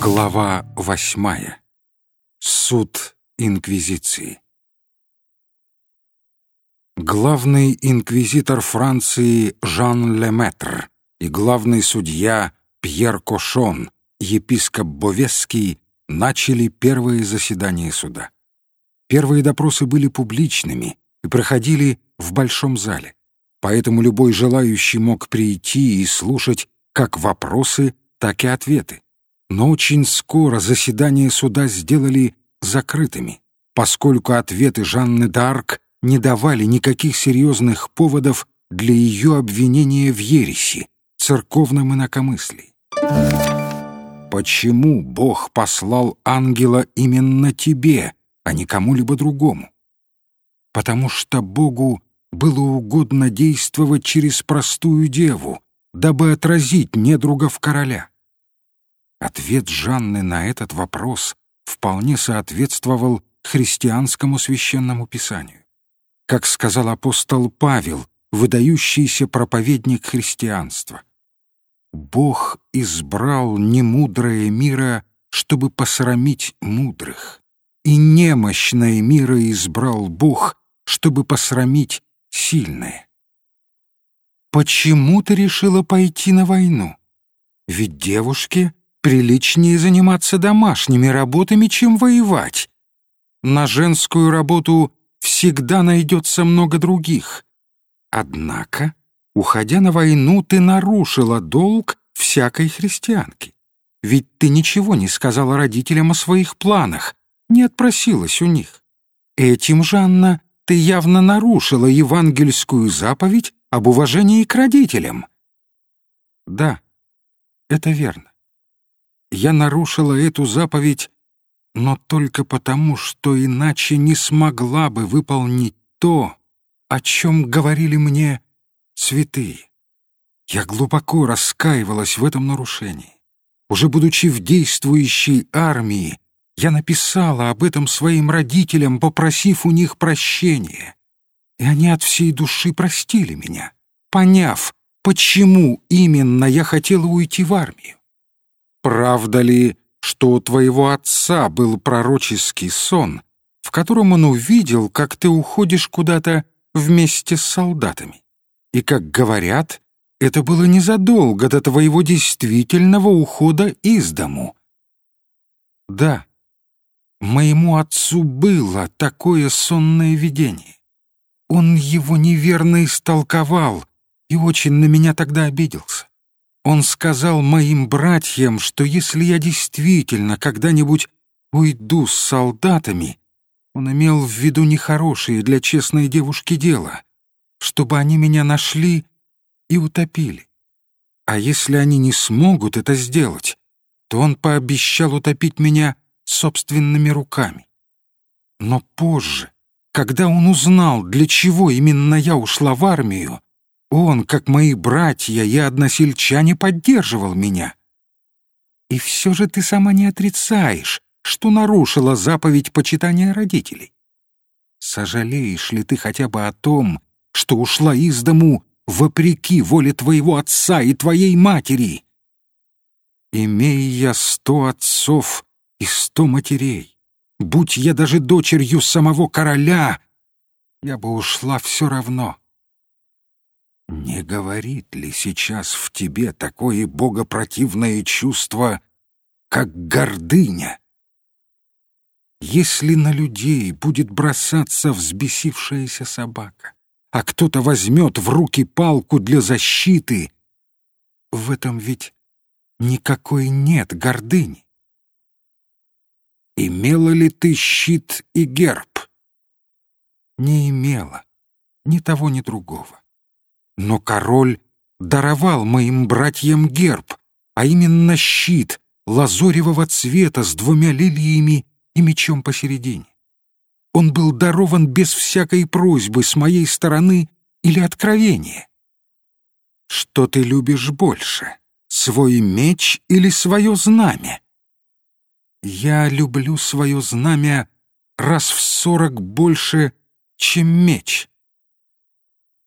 Глава восьмая. Суд Инквизиции. Главный инквизитор Франции Жан Леметр и главный судья Пьер Кошон, епископ Бовесский, начали первые заседания суда. Первые допросы были публичными и проходили в большом зале, поэтому любой желающий мог прийти и слушать как вопросы, так и ответы. Но очень скоро заседания суда сделали закрытыми, поскольку ответы Жанны Д'Арк не давали никаких серьезных поводов для ее обвинения в ереси, церковном инакомыслии. Почему Бог послал ангела именно тебе, а не кому-либо другому? Потому что Богу было угодно действовать через простую деву, дабы отразить недругов короля. Ответ Жанны на этот вопрос вполне соответствовал христианскому священному писанию. Как сказал апостол Павел, выдающийся проповедник христианства. «Бог избрал немудрое мира, чтобы посрамить мудрых, и немощное мира избрал Бог, чтобы посрамить сильное». «Почему ты решила пойти на войну? Ведь девушке приличнее заниматься домашними работами, чем воевать. На женскую работу всегда найдется много других. Однако, уходя на войну, ты нарушила долг всякой христианки. Ведь ты ничего не сказала родителям о своих планах, не отпросилась у них. Этим, Жанна, ты явно нарушила евангельскую заповедь об уважении к родителям. Да, это верно. Я нарушила эту заповедь, но только потому, что иначе не смогла бы выполнить то, о чем говорили мне святые. Я глубоко раскаивалась в этом нарушении. Уже будучи в действующей армии, я написала об этом своим родителям, попросив у них прощения. И они от всей души простили меня, поняв, почему именно я хотела уйти в армию. Правда ли, что у твоего отца был пророческий сон, в котором он увидел, как ты уходишь куда-то вместе с солдатами? И, как говорят, это было незадолго до твоего действительного ухода из дому. Да, моему отцу было такое сонное видение. Он его неверно истолковал и очень на меня тогда обиделся. Он сказал моим братьям, что если я действительно когда-нибудь уйду с солдатами, он имел в виду нехорошее для честной девушки дело, чтобы они меня нашли и утопили. А если они не смогут это сделать, то он пообещал утопить меня собственными руками. Но позже, когда он узнал, для чего именно я ушла в армию, он, как мои братья и односельчане, поддерживал меня. И все же ты сама не отрицаешь, что нарушила заповедь почитания родителей. Сожалеешь ли ты хотя бы о том, что ушла из дому вопреки воле твоего отца и твоей матери? Имея я сто отцов и сто матерей, будь я даже дочерью самого короля, я бы ушла все равно. Не говорит ли сейчас в тебе такое богопротивное чувство, как гордыня? Если на людей будет бросаться взбесившаяся собака, а кто-то возьмет в руки палку для защиты, в этом ведь никакой нет гордыни. Имела ли ты щит и герб? Не имела ни того, ни другого. Но король даровал моим братьям герб, а именно щит лазоревого цвета с двумя лилиями и мечом посередине. Он был дарован без всякой просьбы с моей стороны или откровения. Что ты любишь больше, свой меч или свое знамя? Я люблю свое знамя раз в сорок больше, чем меч.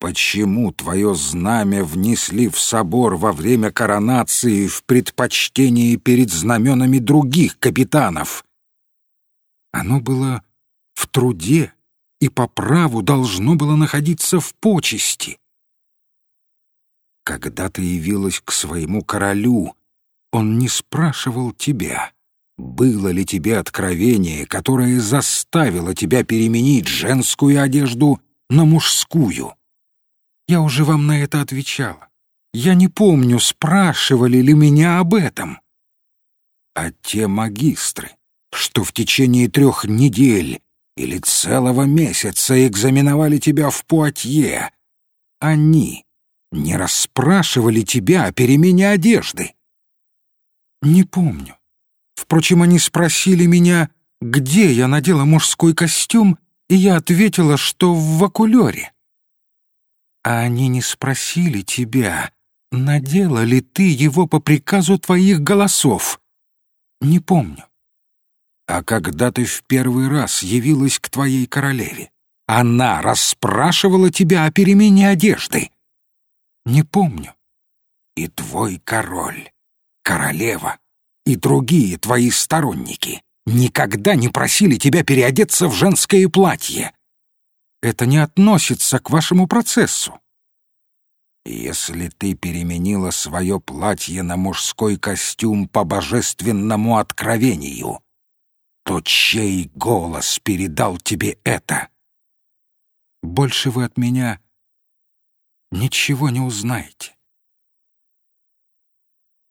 Почему твое знамя внесли в собор во время коронации в предпочтении перед знаменами других капитанов? Оно было в труде и по праву должно было находиться в почести. Когда ты явилась к своему королю, он не спрашивал тебя, было ли тебе откровение, которое заставило тебя переменить женскую одежду на мужскую. Я уже вам на это отвечала. Я не помню, спрашивали ли меня об этом. А те магистры, что в течение трех недель или целого месяца экзаменовали тебя в Пуатье, они не расспрашивали тебя о перемене одежды? Не помню. Впрочем, они спросили меня, где я надела мужской костюм, и я ответила, что в вакулёре. А они не спросили тебя, надела ли ты его по приказу твоих голосов. Не помню. А когда ты в первый раз явилась к твоей королеве, она расспрашивала тебя о перемене одежды. Не помню. И твой король, королева и другие твои сторонники никогда не просили тебя переодеться в женское платье. Это не относится к вашему процессу. Если ты переменила свое платье на мужской костюм по божественному откровению, то чей голос передал тебе это? Больше вы от меня ничего не узнаете.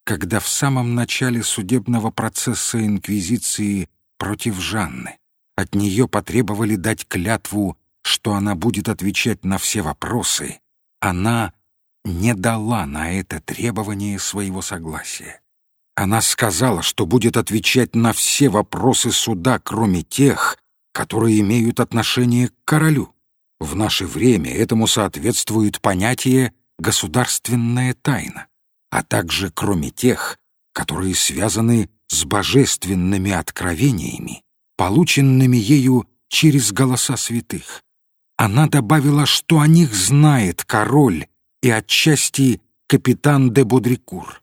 Когда в самом начале судебного процесса Инквизиции против Жанны от нее потребовали дать клятву, что она будет отвечать на все вопросы, она не дала на это требование своего согласия. Она сказала, что будет отвечать на все вопросы суда, кроме тех, которые имеют отношение к королю. В наше время этому соответствует понятие «государственная тайна», а также кроме тех, которые связаны с божественными откровениями, полученными ею через голоса святых. Она добавила, что о них знает король и отчасти капитан де Бодрикур.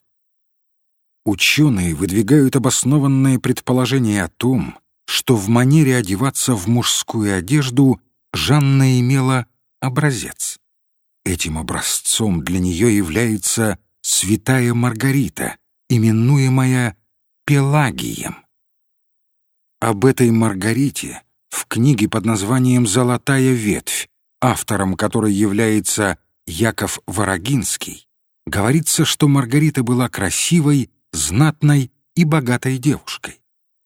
Ученые выдвигают обоснованное предположение о том, что в манере одеваться в мужскую одежду Жанна имела образец. Этим образцом для нее является святая Маргарита, именуемая Пелагием. Об этой Маргарите в книге под названием «Золотая ветвь», автором которой является Яков Ворогинский, говорится, что Маргарита была красивой, знатной и богатой девушкой.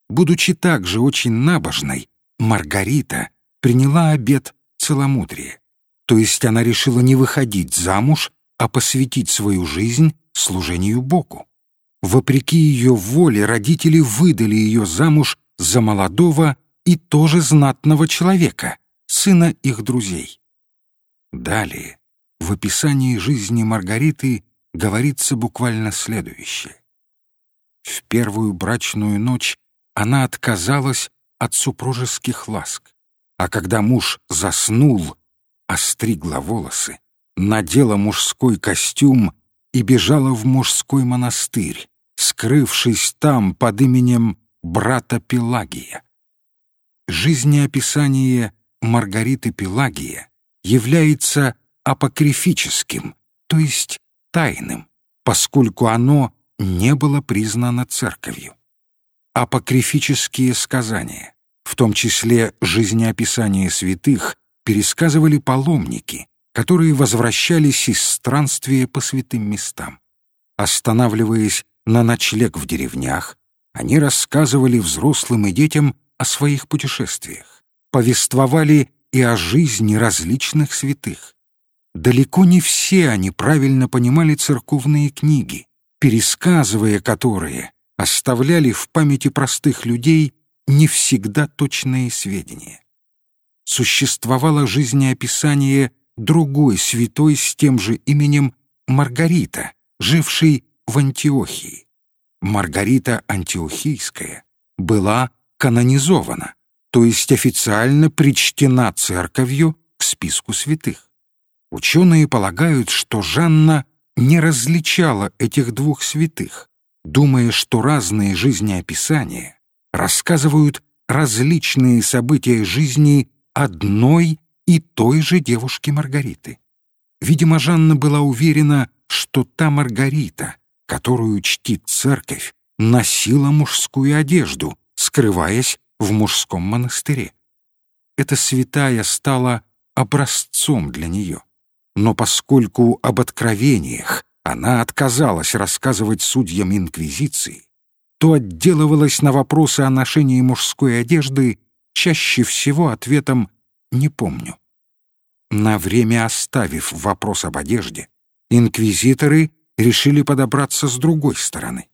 Будучи также очень набожной, Маргарита приняла обет целомудрия, то есть она решила не выходить замуж, а посвятить свою жизнь служению Богу. Вопреки ее воле родители выдали ее замуж за молодого и тоже знатного человека, сына их друзей. Далее, в описании жизни Маргариты говорится буквально следующее. В первую брачную ночь она отказалась от супружеских ласк, а когда муж заснул, остригла волосы, надела мужской костюм и бежала в мужской монастырь, скрывшись там под именем брата Пелагия. Жизнеописание Маргариты Пелагия является апокрифическим, то есть тайным, поскольку оно не было признано церковью. Апокрифические сказания, в том числе жизнеописания святых, пересказывали паломники, которые возвращались из странствия по святым местам. Останавливаясь на ночлег в деревнях, они рассказывали взрослым и детям о своих путешествиях, повествовали и о жизни различных святых. Далеко не все они правильно понимали церковные книги, пересказывая которые, оставляли в памяти простых людей не всегда точные сведения. Существовало жизнеописание другой святой с тем же именем Маргарита, жившей в Антиохии. Маргарита Антиохийская была канонизована, то есть официально причтена церковью к списку святых. Ученые полагают, что Жанна не различала этих двух святых, думая, что разные жизнеописания рассказывают различные события жизни одной и той же девушки Маргариты. Видимо, Жанна была уверена, что та Маргарита, которую чтит церковь, носила мужскую одежду, скрываясь в мужском монастыре. Эта святая стала образцом для нее. Но поскольку об откровениях она отказалась рассказывать судьям Инквизиции, то отделывалась на вопросы о ношении мужской одежды чаще всего ответом «не помню». На время оставив вопрос об одежде, инквизиторы решили подобраться с другой стороны.